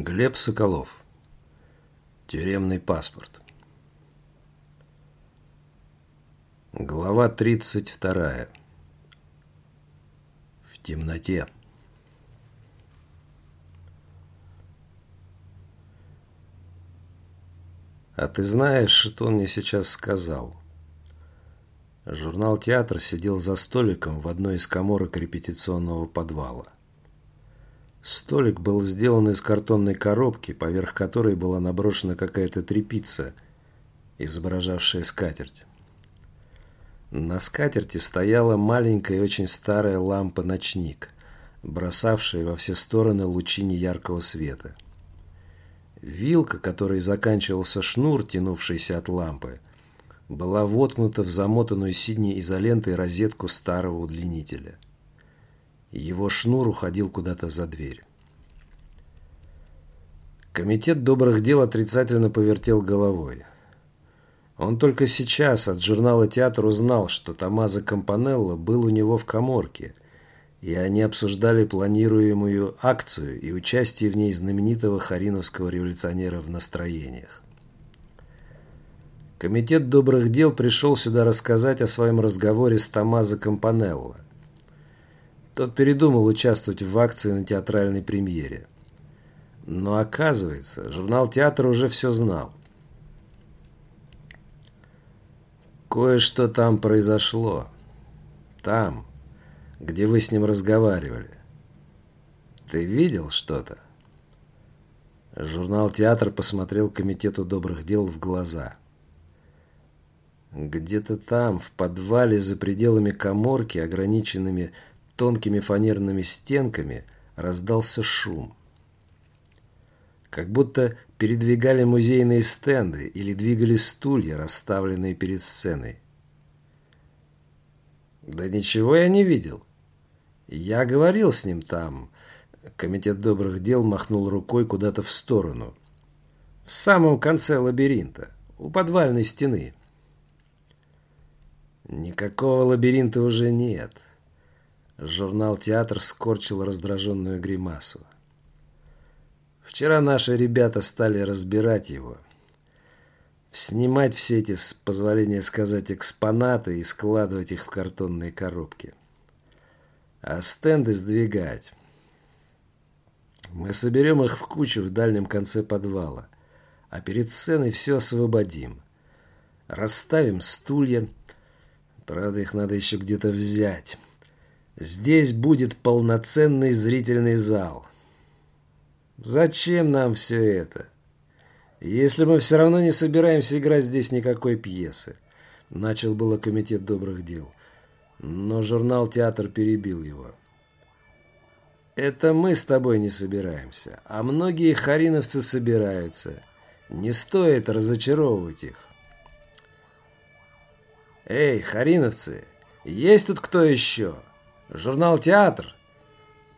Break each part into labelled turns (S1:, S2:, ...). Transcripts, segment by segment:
S1: Глеб Соколов. Тюремный паспорт. Глава 32. В темноте. А ты знаешь, что он мне сейчас сказал? Журнал «Театр» сидел за столиком в одной из коморок репетиционного подвала. Столик был сделан из картонной коробки, поверх которой была наброшена какая-то тряпица, изображавшая скатерть. На скатерти стояла маленькая и очень старая лампа-ночник, бросавшая во все стороны лучи неяркого света. Вилка, которой заканчивался шнур, тянувшийся от лампы, была воткнута в замотанную синей изолентой розетку старого удлинителя – его шнур уходил куда-то за дверь. Комитет добрых дел отрицательно повертел головой. Он только сейчас от журнала «Театр» узнал, что Томазо Кампанелло был у него в коморке, и они обсуждали планируемую акцию и участие в ней знаменитого хариновского революционера в настроениях. Комитет добрых дел пришел сюда рассказать о своем разговоре с Томазо Кампанелло. Тот передумал участвовать в акции на театральной премьере. Но оказывается, журнал «Театр» уже все знал. Кое-что там произошло. Там, где вы с ним разговаривали. Ты видел что-то? Журнал «Театр» посмотрел Комитету добрых дел в глаза. Где-то там, в подвале за пределами коморки, ограниченными тонкими фанерными стенками раздался шум. Как будто передвигали музейные стенды или двигали стулья, расставленные перед сценой. Да ничего я не видел. Я говорил с ним там. Комитет добрых дел махнул рукой куда-то в сторону. В самом конце лабиринта, у подвальной стены. Никакого лабиринта уже нет. Журнал «Театр» скорчил раздраженную гримасу. Вчера наши ребята стали разбирать его. Снимать все эти, с позволения сказать, экспонаты и складывать их в картонные коробки. А стенды сдвигать. Мы соберем их в кучу в дальнем конце подвала, а перед сценой все освободим. Расставим стулья. Правда, их надо еще где-то взять. Здесь будет полноценный зрительный зал. Зачем нам все это? Если мы все равно не собираемся играть здесь никакой пьесы. Начал было комитет добрых дел. Но журнал «Театр» перебил его. Это мы с тобой не собираемся, а многие хариновцы собираются. Не стоит разочаровывать их. Эй, хариновцы, есть тут кто еще? Журнал «Театр».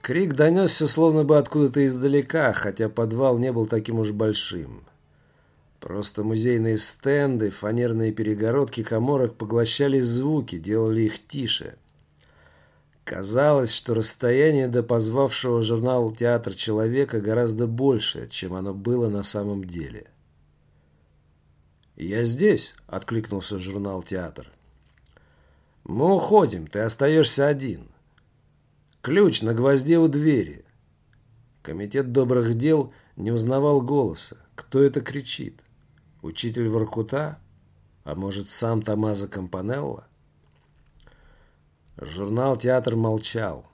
S1: Крик донесся словно бы откуда-то издалека, хотя подвал не был таким уж большим. Просто музейные стенды, фанерные перегородки коморок поглощали звуки, делали их тише. Казалось, что расстояние до позвавшего журнал «Театр» человека гораздо больше, чем оно было на самом деле. «Я здесь», — откликнулся журнал «Театр». «Мы уходим, ты остаешься один». Ключ на гвозде у двери. Комитет добрых дел не узнавал голоса. Кто это кричит? Учитель Воркута? А может, сам Томазо Кампанелло? Журнал «Театр» молчал.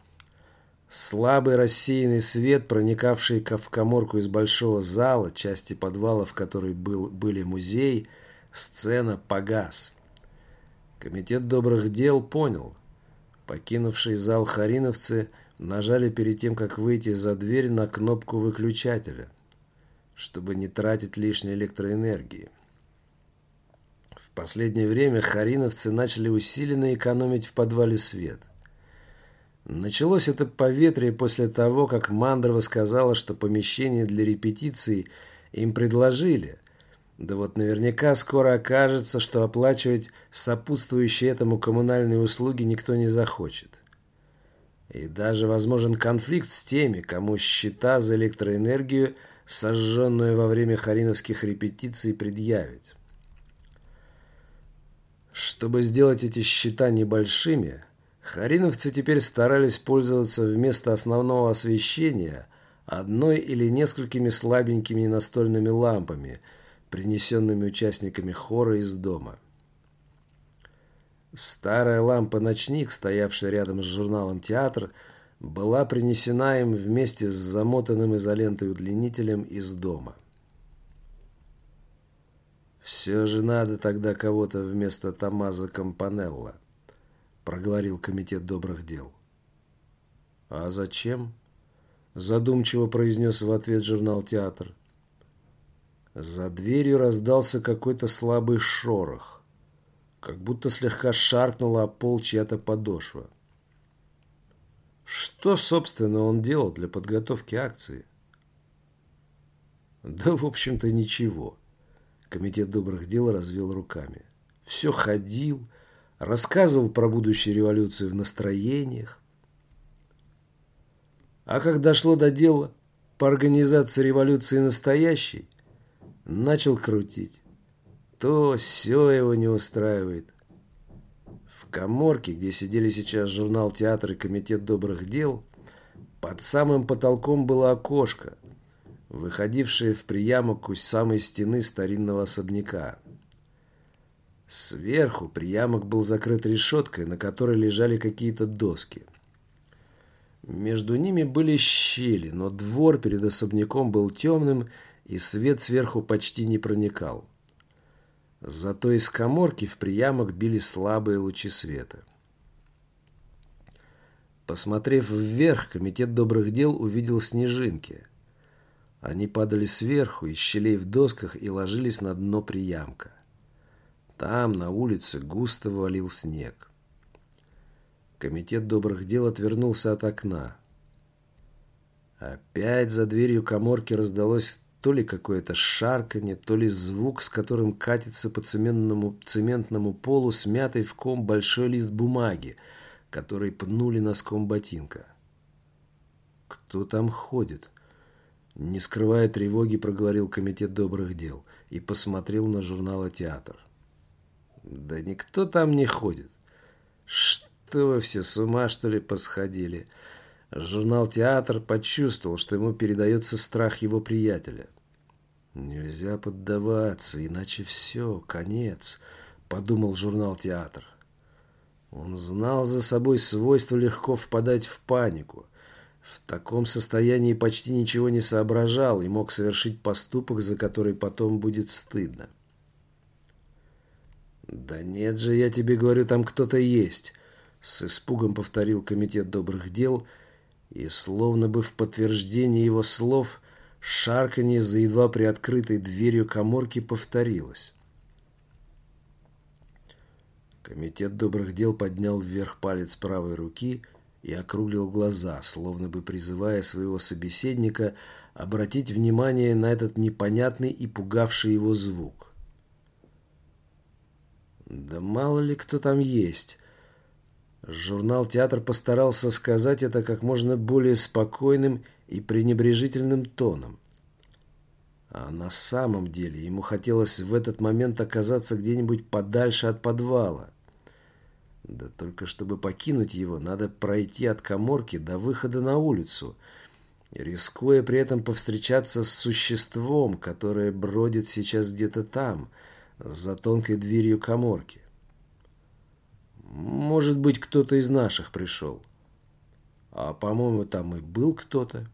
S1: Слабый рассеянный свет, проникавший в коморку из большого зала, части подвала, в которой был, были музей, сцена, погас. Комитет добрых дел понял – Покинувший зал хариновцы нажали перед тем, как выйти за дверь на кнопку выключателя, чтобы не тратить лишней электроэнергии. В последнее время хариновцы начали усиленно экономить в подвале свет. Началось это поветрие после того, как Мандрова сказала, что помещение для репетиции им предложили – да вот наверняка скоро окажется, что оплачивать сопутствующие этому коммунальные услуги никто не захочет. И даже возможен конфликт с теми, кому счета за электроэнергию сожженную во время хариновских репетиций, предъявить. Чтобы сделать эти счета небольшими, хариновцы теперь старались пользоваться вместо основного освещения одной или несколькими слабенькими настольными лампами, принесенными участниками хора из дома. Старая лампа-ночник, стоявшая рядом с журналом «Театр», была принесена им вместе с замотанным изолентой удлинителем из дома. «Все же надо тогда кого-то вместо Томазо Кампанелла», — проговорил комитет добрых дел. «А зачем?» — задумчиво произнес в ответ журнал «Театр». За дверью раздался какой-то слабый шорох, как будто слегка шаркнула о пол чья-то подошва. Что, собственно, он делал для подготовки акции? Да, в общем-то, ничего. Комитет добрых дел развел руками. Все ходил, рассказывал про будущую революцию в настроениях. А как дошло до дела по организации революции настоящей, начал крутить. То все его не устраивает. В коморке, где сидели сейчас журнал «Театр» и комитет добрых дел, под самым потолком было окошко, выходившее в приямок у самой стены старинного особняка. Сверху приямок был закрыт решеткой, на которой лежали какие-то доски. Между ними были щели, но двор перед особняком был темным, и свет сверху почти не проникал. Зато из коморки в приямок били слабые лучи света. Посмотрев вверх, комитет добрых дел увидел снежинки – они падали сверху, из щелей в досках и ложились на дно приямка. Там, на улице, густо валил снег. Комитет добрых дел отвернулся от окна. Опять за дверью коморки раздалось то ли какое-то шарканье, то ли звук, с которым катится по цементному, цементному полу смятый в ком большой лист бумаги, который пнули носком ботинка. Кто там ходит? Не скрывая тревоги, проговорил комитет добрых дел и посмотрел на журнал «Театр». Да никто там не ходит. Что вы все с ума, что ли, посходили? Журнал «Театр» почувствовал, что ему передается страх его приятеля. Нельзя поддаваться, иначе все, конец, подумал журнал «Театр». Он знал за собой свойство легко впадать в панику – в таком состоянии почти ничего не соображал и мог совершить поступок, за который потом будет стыдно. «Да нет же, я тебе говорю, там кто-то есть», — с испугом повторил комитет добрых дел, и, словно бы в подтверждение его слов, шарканье за едва приоткрытой дверью коморки повторилось. Комитет добрых дел поднял вверх палец правой руки — и округлил глаза, словно бы призывая своего собеседника обратить внимание на этот непонятный и пугавший его звук. Да мало ли кто там есть. Журнал «Театр» постарался сказать это как можно более спокойным и пренебрежительным тоном. А на самом деле ему хотелось в этот момент оказаться где-нибудь подальше от подвала. Да только чтобы покинуть его, надо пройти от коморки до выхода на улицу, рискуя при этом повстречаться с существом, которое бродит сейчас где-то там, за тонкой дверью коморки. Может быть, кто-то из наших пришел. А, по-моему, там и был кто-то.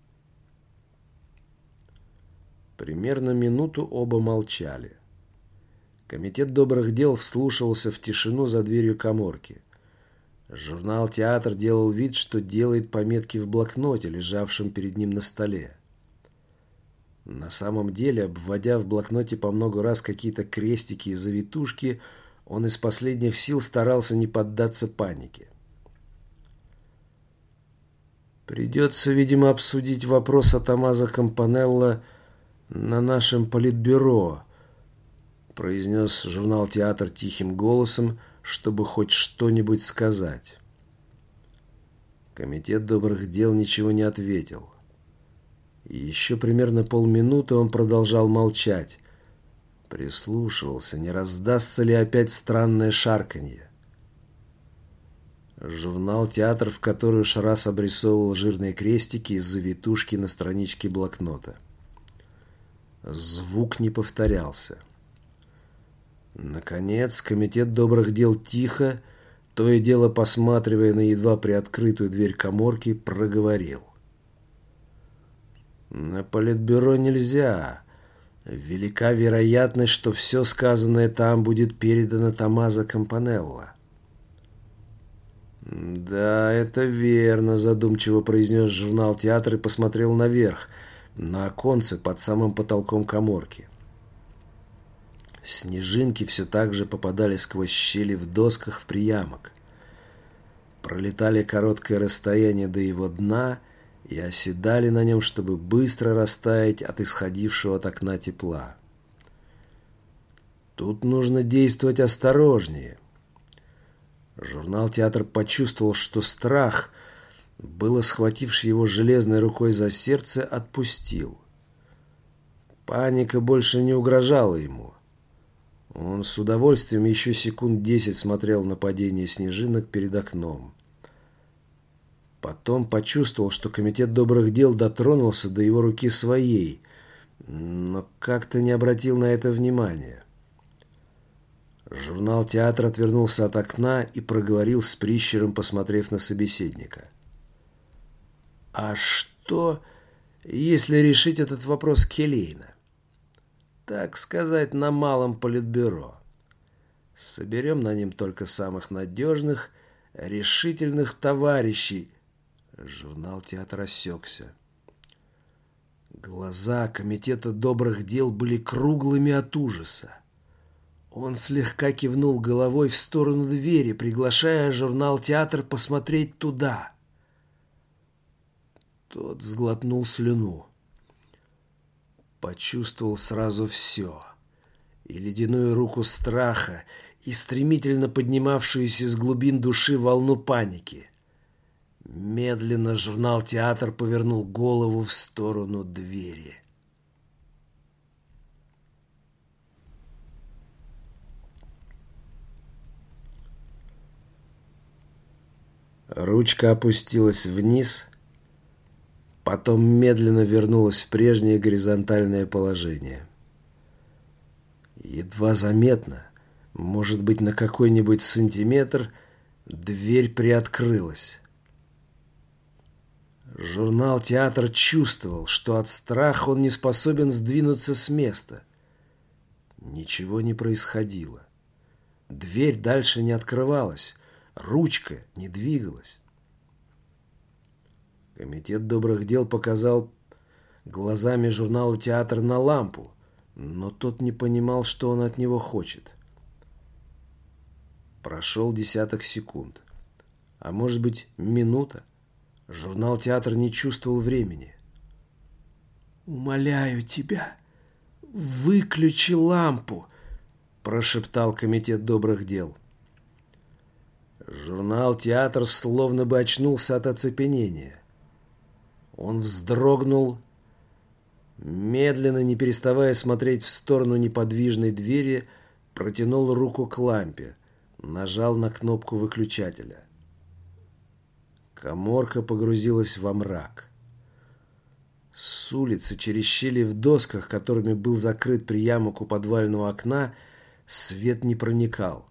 S1: Примерно минуту оба молчали. Комитет добрых дел вслушивался в тишину за дверью коморки. Журнал «Театр» делал вид, что делает пометки в блокноте, лежавшем перед ним на столе. На самом деле, обводя в блокноте по много раз какие-то крестики и завитушки, он из последних сил старался не поддаться панике. Придется, видимо, обсудить вопрос о Томазо Кампанелло на нашем политбюро, произнес журнал «Театр» тихим голосом, чтобы хоть что-нибудь сказать. Комитет добрых дел ничего не ответил. И еще примерно полминуты он продолжал молчать. Прислушивался, не раздастся ли опять странное шарканье. Журнал «Театр», в который уж раз обрисовывал жирные крестики из завитушки на страничке блокнота. Звук не повторялся. Наконец, комитет добрых дел тихо, то и дело посматривая на едва приоткрытую дверь коморки, проговорил. На политбюро нельзя. Велика вероятность, что все сказанное там будет передано Томазо Кампанелло. «Да, это верно», – задумчиво произнес журнал «Театр» и посмотрел наверх, на оконце под самым потолком коморки. Снежинки все так же попадали сквозь щели в досках в приямок. Пролетали короткое расстояние до его дна и оседали на нем, чтобы быстро растаять от исходившего от окна тепла. Тут нужно действовать осторожнее. Журнал «Театр» почувствовал, что страх, было схвативший его железной рукой за сердце, отпустил. Паника больше не угрожала ему. Он с удовольствием еще секунд десять смотрел на падение снежинок перед окном. Потом почувствовал, что комитет добрых дел дотронулся до его руки своей, но как-то не обратил на это внимания. Журнал «Театр» отвернулся от окна и проговорил с прищером, посмотрев на собеседника. «А что, если решить этот вопрос келейно? Так сказать, на малом политбюро. Соберем на нем только самых надежных, решительных товарищей». Журнал «Театр» осекся. Глаза комитета добрых дел были круглыми от ужаса. Он слегка кивнул головой в сторону двери, приглашая журнал «Театр» посмотреть туда. Тот сглотнул слюну. Почувствовал сразу все. И ледяную руку страха, и стремительно поднимавшуюся из глубин души волну паники. Медленно журнал «Театр» повернул голову в сторону двери. Ручка опустилась вниз, потом медленно вернулась в прежнее горизонтальное положение. Едва заметно, может быть, на какой-нибудь сантиметр, дверь приоткрылась. Журнал «Театр» чувствовал, что от страха он не способен сдвинуться с места. Ничего не происходило. Дверь дальше не открывалась, Ручка не двигалась. Комитет добрых дел показал глазами журналу «Театр» на лампу, но тот не понимал, что он от него хочет. Прошел десяток секунд. А может быть, минута. Журнал «Театр» не чувствовал времени. «Умоляю тебя, выключи лампу!» прошептал комитет добрых дел. Журнал «Театр» словно бы очнулся от оцепенения. Он вздрогнул, медленно, не переставая смотреть в сторону неподвижной двери, протянул руку к лампе, нажал на кнопку выключателя. Коморка погрузилась во мрак. С улицы, через щели в досках, которыми был закрыт приямок у подвального окна, свет не проникал.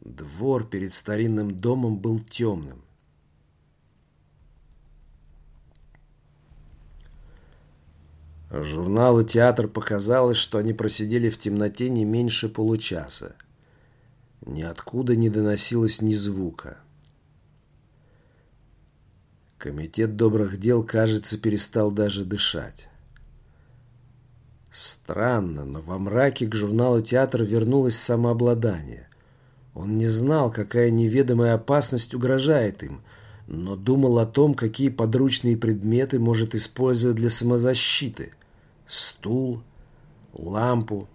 S1: Двор перед старинным домом был темным. Журналу «Театр» показалось, что они просидели в темноте не меньше получаса. Ниоткуда не доносилось ни звука. Комитет добрых дел, кажется, перестал даже дышать. Странно, но во мраке к журналу «Театр» вернулось самообладание. Он не знал, какая неведомая опасность угрожает им, но думал о том, какие подручные предметы может использовать для самозащиты. Стул, лампу.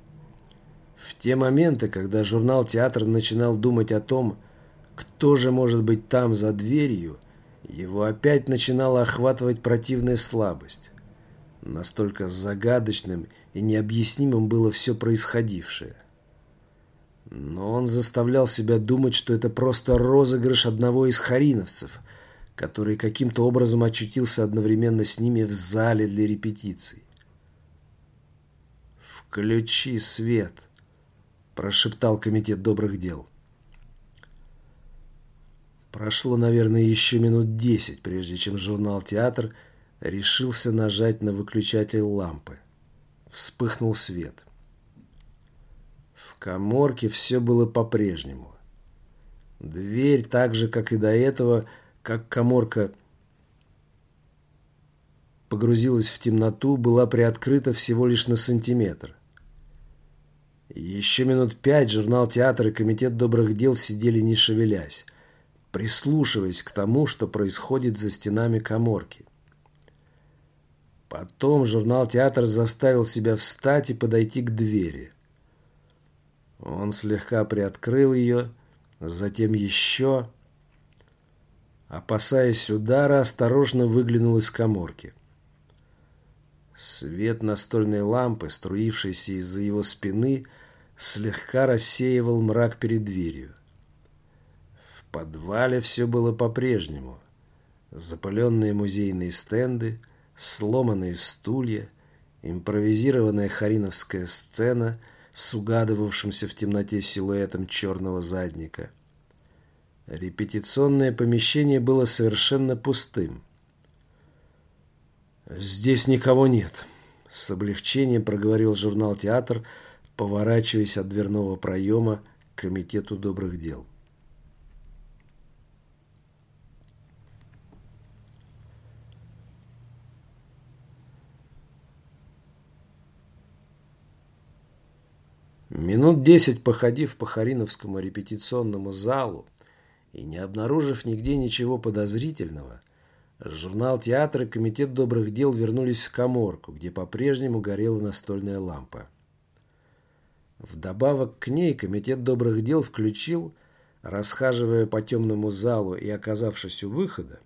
S1: В те моменты, когда журнал «Театр» начинал думать о том, кто же может быть там за дверью, его опять начинала охватывать противная слабость. Настолько загадочным и необъяснимым было все происходившее. Но он заставлял себя думать, что это просто розыгрыш одного из хариновцев, который каким-то образом очутился одновременно с ними в зале для репетиций. «Включи свет», – прошептал комитет добрых дел. Прошло, наверное, еще минут десять, прежде чем журнал «Театр» решился нажать на выключатель лампы. Вспыхнул свет. В коморке все было по-прежнему. Дверь так же, как и до этого, как коморка погрузилась в темноту, была приоткрыта всего лишь на сантиметр. Еще минут пять журнал «Театр» и Комитет добрых дел сидели не шевелясь, прислушиваясь к тому, что происходит за стенами коморки. Потом журнал «Театр» заставил себя встать и подойти к двери. Он слегка приоткрыл ее, затем еще, опасаясь удара, осторожно выглянул из коморки. Свет настольной лампы, струившийся из-за его спины, слегка рассеивал мрак перед дверью. В подвале все было по-прежнему. Запаленные музейные стенды, сломанные стулья, импровизированная хариновская сцена с угадывавшимся в темноте силуэтом черного задника. Репетиционное помещение было совершенно пустым. «Здесь никого нет», — с облегчением проговорил журнал «Театр», поворачиваясь от дверного проема к Комитету добрых дел. Минут десять походив по Хариновскому репетиционному залу и не обнаружив нигде ничего подозрительного, Журнал «Театр» и Комитет добрых дел вернулись в коморку, где по-прежнему горела настольная лампа. Вдобавок к ней Комитет добрых дел включил, расхаживая по темному залу и оказавшись у выхода,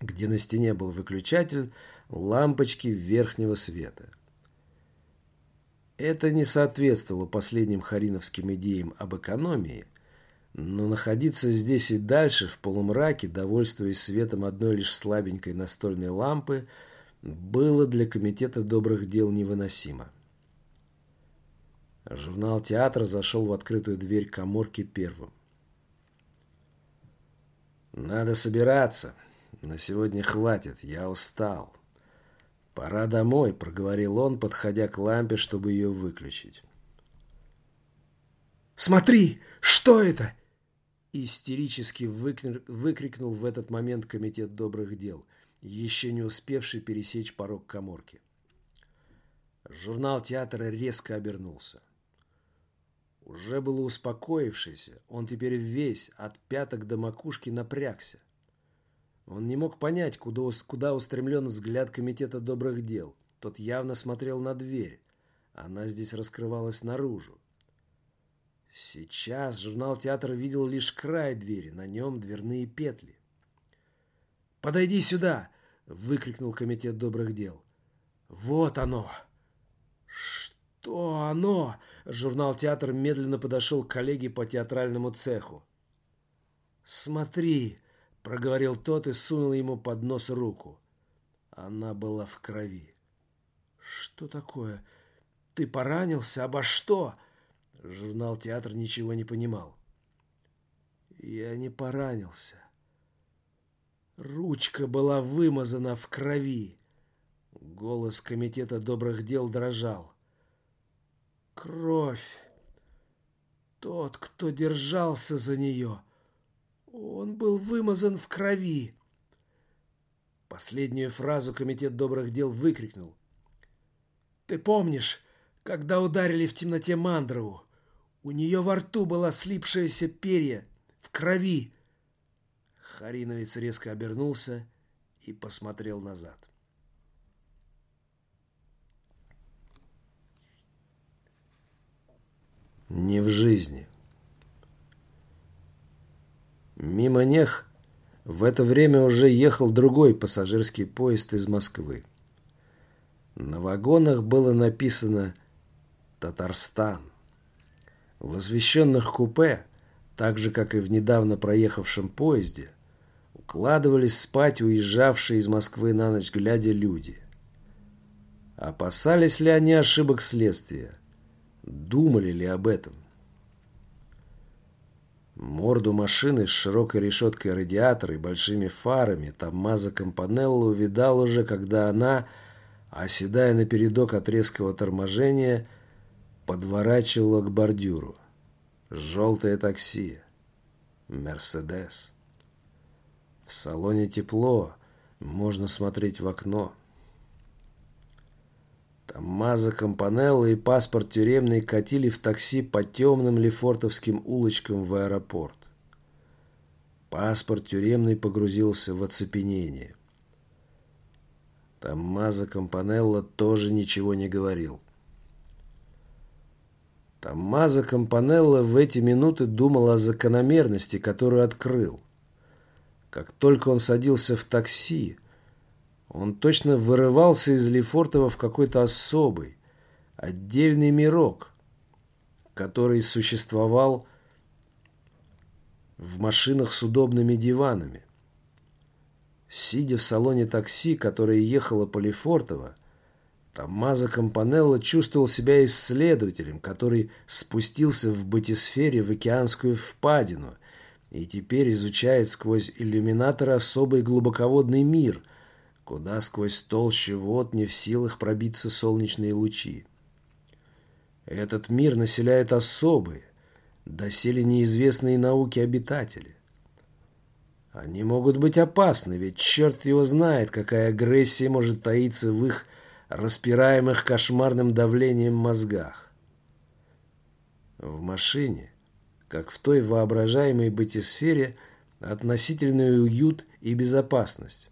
S1: где на стене был выключатель, лампочки верхнего света. Это не соответствовало последним хариновским идеям об экономии – но находиться здесь и дальше, в полумраке, довольствуясь светом одной лишь слабенькой настольной лампы, было для Комитета добрых дел невыносимо. Журнал «Театр» зашел в открытую дверь коморки первым. «Надо собираться. На сегодня хватит. Я устал. Пора домой», — проговорил он, подходя к лампе, чтобы ее выключить.
S2: «Смотри! Что это?»
S1: Истерически выкрикнул в этот момент комитет добрых дел, еще не успевший пересечь порог коморки. Журнал театра резко обернулся. Уже было успокоившийся, он теперь весь, от пяток до макушки, напрягся. Он не мог понять, куда, куда устремлен взгляд комитета добрых дел. Тот явно смотрел на дверь. Она здесь раскрывалась наружу. Сейчас журнал театра видел лишь край двери, на нем дверные петли.
S2: «Подойди сюда!» — выкрикнул комитет добрых дел. «Вот оно!» «Что оно?» Журнал «Театр» медленно подошел к коллеге по театральному цеху.
S1: «Смотри!» — проговорил тот и сунул ему под нос руку. Она была в крови.
S2: «Что такое? Ты поранился? Обо что?»
S1: Журнал «Театр» ничего не понимал.
S2: Я не поранился. Ручка была вымазана в крови. Голос комитета добрых дел дрожал. Кровь. Тот, кто держался за нее, он был вымазан в крови. Последнюю фразу комитет добрых дел выкрикнул. Ты помнишь, когда ударили в темноте Мандрову? У нее во рту была слипшаяся перья в крови. Хариновец резко обернулся и посмотрел назад.
S1: Не в жизни. Мимо них в это время уже ехал другой пассажирский поезд из Москвы. На вагонах было написано «Татарстан». В освещенных купе, так же, как и в недавно проехавшем поезде, укладывались спать уезжавшие из Москвы на ночь глядя люди. Опасались ли они ошибок следствия? Думали ли об этом? Морду машины с широкой решеткой радиатора и большими фарами Томмазо Кампанелло увидал уже, когда она, оседая на передок от резкого торможения, подворачивала к бордюру. Желтое такси. Мерседес. В салоне тепло, можно смотреть в окно. Томмазо Кампанелло и паспорт тюремный катили в такси по темным лефортовским улочкам в аэропорт. Паспорт тюремный погрузился в оцепенение. Томмазо Кампанелло тоже ничего не говорил. Томмазо Кампанелло в эти минуты думал о закономерности, которую открыл. Как только он садился в такси, он точно вырывался из Лефортова в какой-то особый, отдельный мирок, который существовал в машинах с удобными диванами. Сидя в салоне такси, которое ехало по Лефортово, Томмазо Кампанелло чувствовал себя исследователем, который спустился в батисфере в океанскую впадину и теперь изучает сквозь иллюминатор особый глубоководный мир – куда сквозь толщу вод не в силах пробиться солнечные лучи. Этот мир населяют особые, доселе неизвестные науки обитатели. Они могут быть опасны, ведь черт его знает, какая агрессия может таиться в их распираемых кошмарным давлением мозгах. В машине, как в той воображаемой бытисфере, относительный уют и безопасность.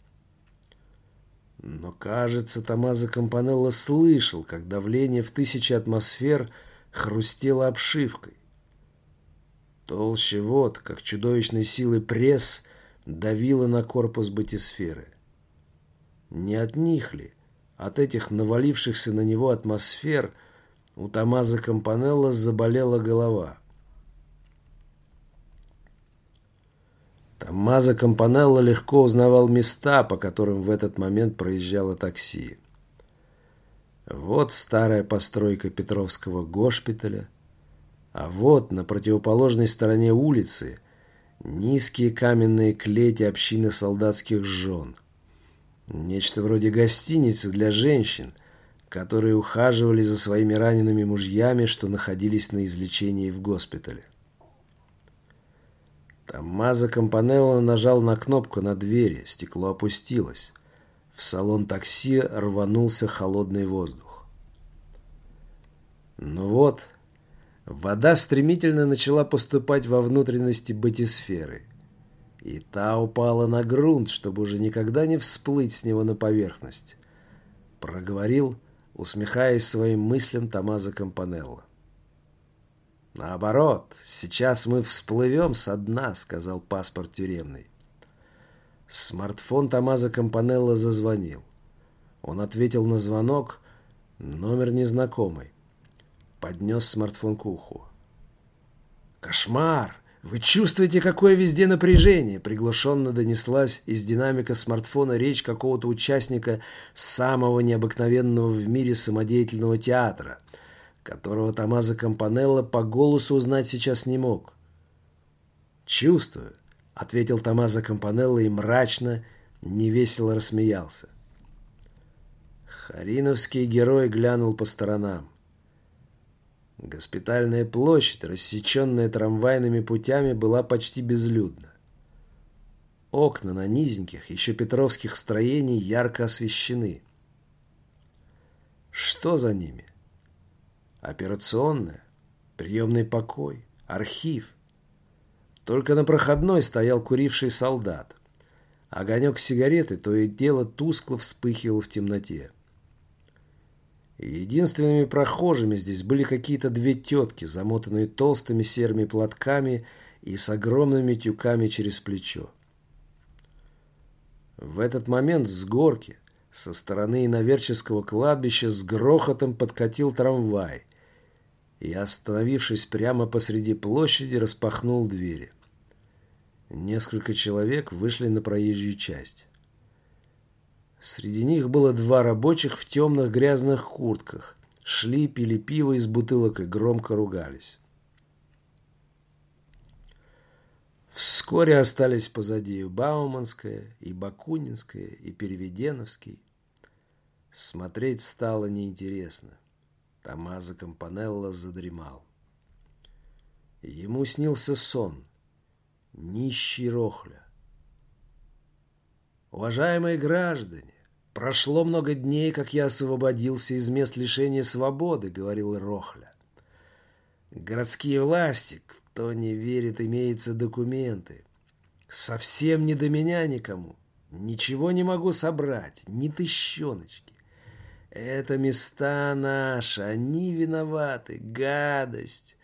S1: Но, кажется, Томазо Кампанелло слышал, как давление в тысячи атмосфер хрустело обшивкой. Толще вод, как чудовищной силы пресс, давило на корпус батисферы. Не от них ли, от этих навалившихся на него атмосфер, у Томазо Кампанелло заболела голова – Томмазо Кампанелло легко узнавал места, по которым в этот момент проезжало такси. Вот старая постройка Петровского госпиталя, а вот на противоположной стороне улицы низкие каменные клети общины солдатских жен. Нечто вроде гостиницы для женщин, которые ухаживали за своими ранеными мужьями, что находились на излечении в госпитале. Томмазо Кампанелло нажал на кнопку на двери, стекло опустилось. В салон такси рванулся холодный воздух. Ну вот, вода стремительно начала поступать во внутренности батисферы. И та упала на грунт, чтобы уже никогда не всплыть с него на поверхность. Проговорил, усмехаясь своим мыслям Томазо Кампанелло. «Наоборот, сейчас мы всплывем со дна», — сказал паспорт тюремный. Смартфон Томазо Кампанелло зазвонил. Он ответил на звонок, номер незнакомый. Поднес смартфон к уху. «Кошмар! Вы чувствуете, какое везде напряжение?» Приглушенно донеслась из динамика смартфона речь какого-то участника самого необыкновенного в мире самодеятельного театра — которого Томазо Кампанелло по голосу узнать сейчас не мог. «Чувствую», — ответил Томазо Кампанелло и мрачно, невесело рассмеялся. Хариновский герой глянул по сторонам. Госпитальная площадь, рассеченная трамвайными путями, была почти безлюдна. Окна на низеньких, еще петровских строений ярко освещены. Что за ними? Операционная, приемный покой, архив. Только на проходной стоял куривший солдат. Огонек сигареты то и дело тускло вспыхивал в темноте. Единственными прохожими здесь были какие-то две тетки, замотанные толстыми серыми платками и с огромными тюками через плечо. В этот момент с горки, Со стороны Иноверческого кладбища с грохотом подкатил трамвай и, остановившись прямо посреди площади, распахнул двери. Несколько человек вышли на проезжую часть. Среди них было два рабочих в темных грязных куртках. Шли, пили пиво из бутылок и громко ругались. Вскоре остались позади и Бауманская, и Бакунинская, и Переведеновский. Смотреть стало неинтересно. Томазо Кампанелло задремал. Ему снился сон. Нищий Рохля. Уважаемые граждане, прошло много дней, как я освободился из мест лишения свободы, говорил Рохля. Городские власти, кто не верит, имеются документы. Совсем не до меня никому. Ничего не могу собрать, ни тыщеночки. Это места наши, они виноваты, гадость.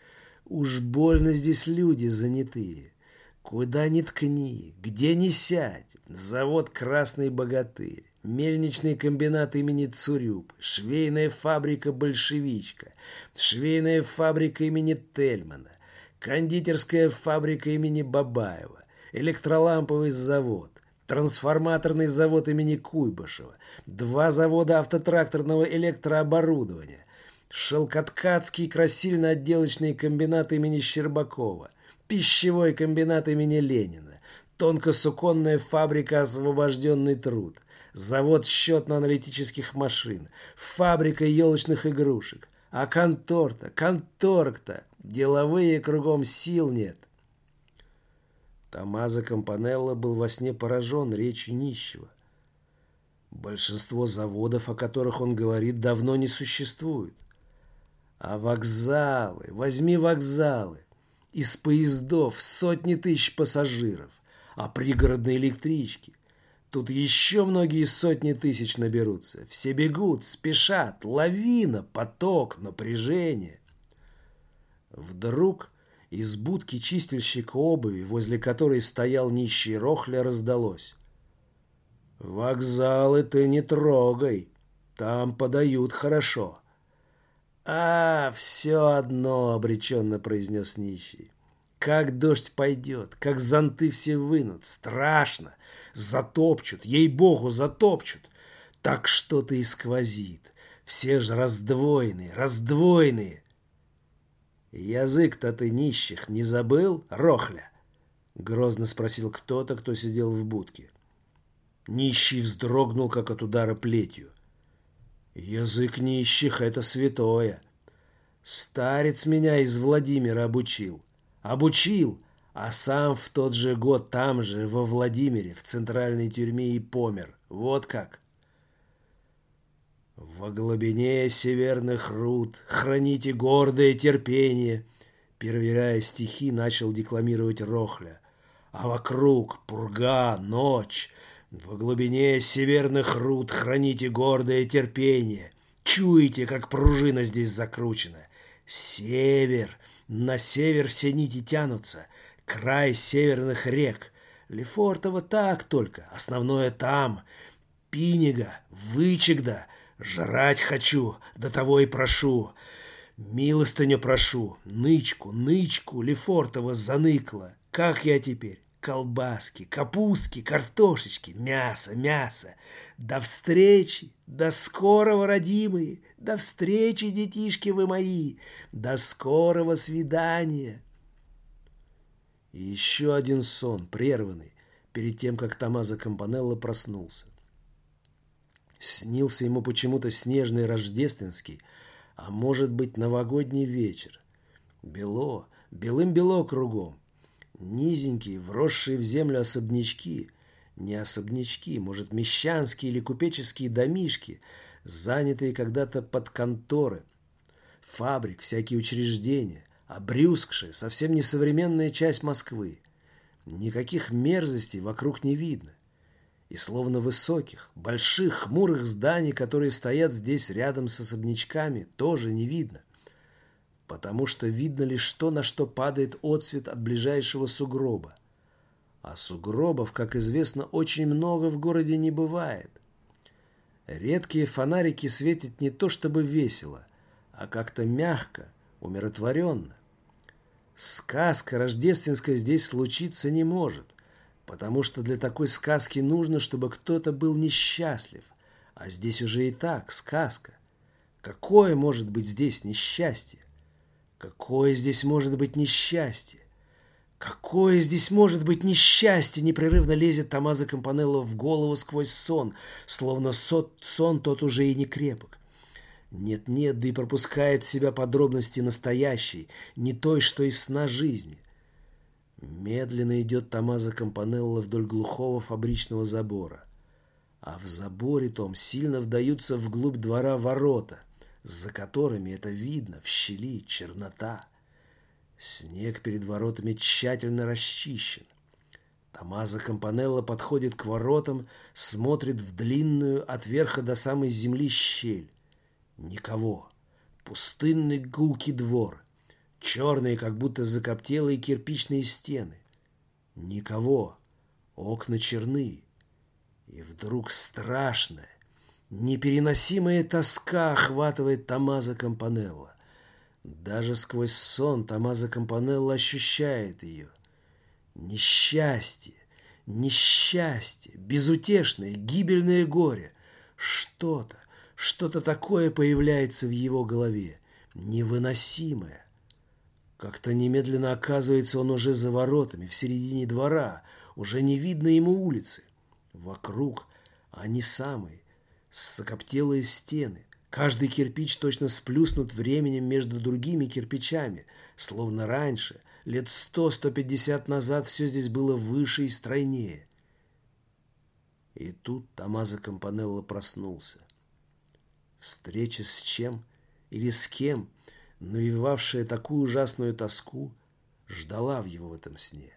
S1: Уж больно здесь люди занятые. Куда ни ткни, где ни сядь. Завод «Красный богатырь», мельничный комбинат имени Цурюб, швейная фабрика «Большевичка», швейная фабрика имени Тельмана, кондитерская фабрика имени Бабаева, электроламповый завод, трансформаторный завод имени Куйбышева, два завода автотракторного электрооборудования, шелкоткацкий красильно-отделочный комбинат имени Щербакова, пищевой комбинат имени Ленина, тонкосуконная фабрика «Освобожденный труд», завод счетно-аналитических машин, фабрика елочных игрушек. А контор-то, конторг-то, деловые кругом сил нет. Томазо Кампанелло был во сне поражен речью нищего. Большинство заводов, о которых он говорит, давно не существует. А вокзалы, возьми вокзалы. Из поездов сотни тысяч пассажиров. А пригородные электрички. Тут еще многие сотни тысяч наберутся. Все бегут, спешат. Лавина, поток, напряжение. Вдруг из будки чистильщика обуви, возле которой стоял нищий Рохля, раздалось. «Вокзалы ты не трогай, там подают хорошо». «А, все одно», — обреченно произнес нищий. «Как дождь пойдет, как зонты все вынут, страшно, затопчут, ей-богу, затопчут. Так что-то и сквозит, все же раздвоенные, раздвоенные». «Язык-то ты нищих не забыл, Рохля?» — грозно спросил кто-то, кто сидел в будке. Нищий вздрогнул, как от удара плетью. «Язык нищих — это святое. Старец меня из Владимира обучил. Обучил, а сам в тот же год там же, во Владимире, в центральной тюрьме и помер. Вот как». Во глубине северных руд храните гордое терпение, Перевирая стихи, начал декламировать Рохля. А вокруг пурга, ночь, во глубине северных руд храните гордое терпение. Чуете, как пружина здесь закручена. Север, на север все нити тянутся, край северных рек. Лефортово так только, основное там. Пинега, Вычегда — Жрать хочу, до того и прошу. Милостыню прошу, нычку, нычку, Лефортово заныкла. Как я теперь? Колбаски, капустки, картошечки, мясо, мясо. До встречи, до скорого, родимые, до встречи, детишки вы мои, до скорого свидания. И еще один сон, прерванный, перед тем, как Томазо Кампанелло проснулся. Снился ему почему-то снежный рождественский, а может быть новогодний вечер. Бело, белым-бело кругом. Низенькие, вросшие в землю особнячки, не особнячки, может, мещанские или купеческие домишки, занятые когда-то под конторы, фабрик, всякие учреждения, обрюзгшая, совсем несовременная часть Москвы. Никаких мерзостей вокруг не видно и словно высоких, больших, хмурых зданий, которые стоят здесь рядом с особнячками, тоже не видно. Потому что видно лишь то, на что падает отсвет от ближайшего сугроба. А сугробов, как известно, очень много в городе не бывает. Редкие фонарики светят не то чтобы весело, а как-то мягко, умиротворенно. Сказка рождественская здесь случиться не может, потому что для такой сказки нужно, чтобы кто-то был несчастлив, а здесь уже и так сказка. Какое может быть здесь несчастье? Какое здесь может быть несчастье? Какое здесь может быть несчастье? Непрерывно лезет Томазо Кампанелло в голову сквозь сон, словно сон тот уже и не крепок. Нет-нет, да и пропускает в себя подробности настоящей, не той, что из сна жизни. Медленно идет Томазо Кампанелло вдоль глухого фабричного забора. А в заборе том сильно вдаются вглубь двора ворота, за которыми это видно, в щели чернота. Снег перед воротами тщательно расчищен. Томазо Кампанелло подходит к воротам, смотрит в длинную от верха до самой земли щель. Никого. Пустынный гулкий двор. Черные, как будто закоптелые кирпичные стены. Никого. Окна черны. И вдруг страшная, непереносимая тоска охватывает Томазо Кампанелло. Даже сквозь сон Томазо Кампанелло ощущает ее. Несчастье, несчастье, безутешное, гибельное горе. Что-то, что-то такое появляется в его голове, невыносимое. Как-то немедленно оказывается он уже за воротами, в середине двора, уже не видно ему улицы. Вокруг они самые, закоптелые стены, Каждый кирпич точно сплюснут временем между другими кирпичами, словно раньше, лет сто-сто пятьдесят назад все здесь было выше и стройнее. И тут Томазо Кампанелло проснулся. Встреча с чем или с кем, навевавшая такую ужасную тоску, ждала в его в этом сне.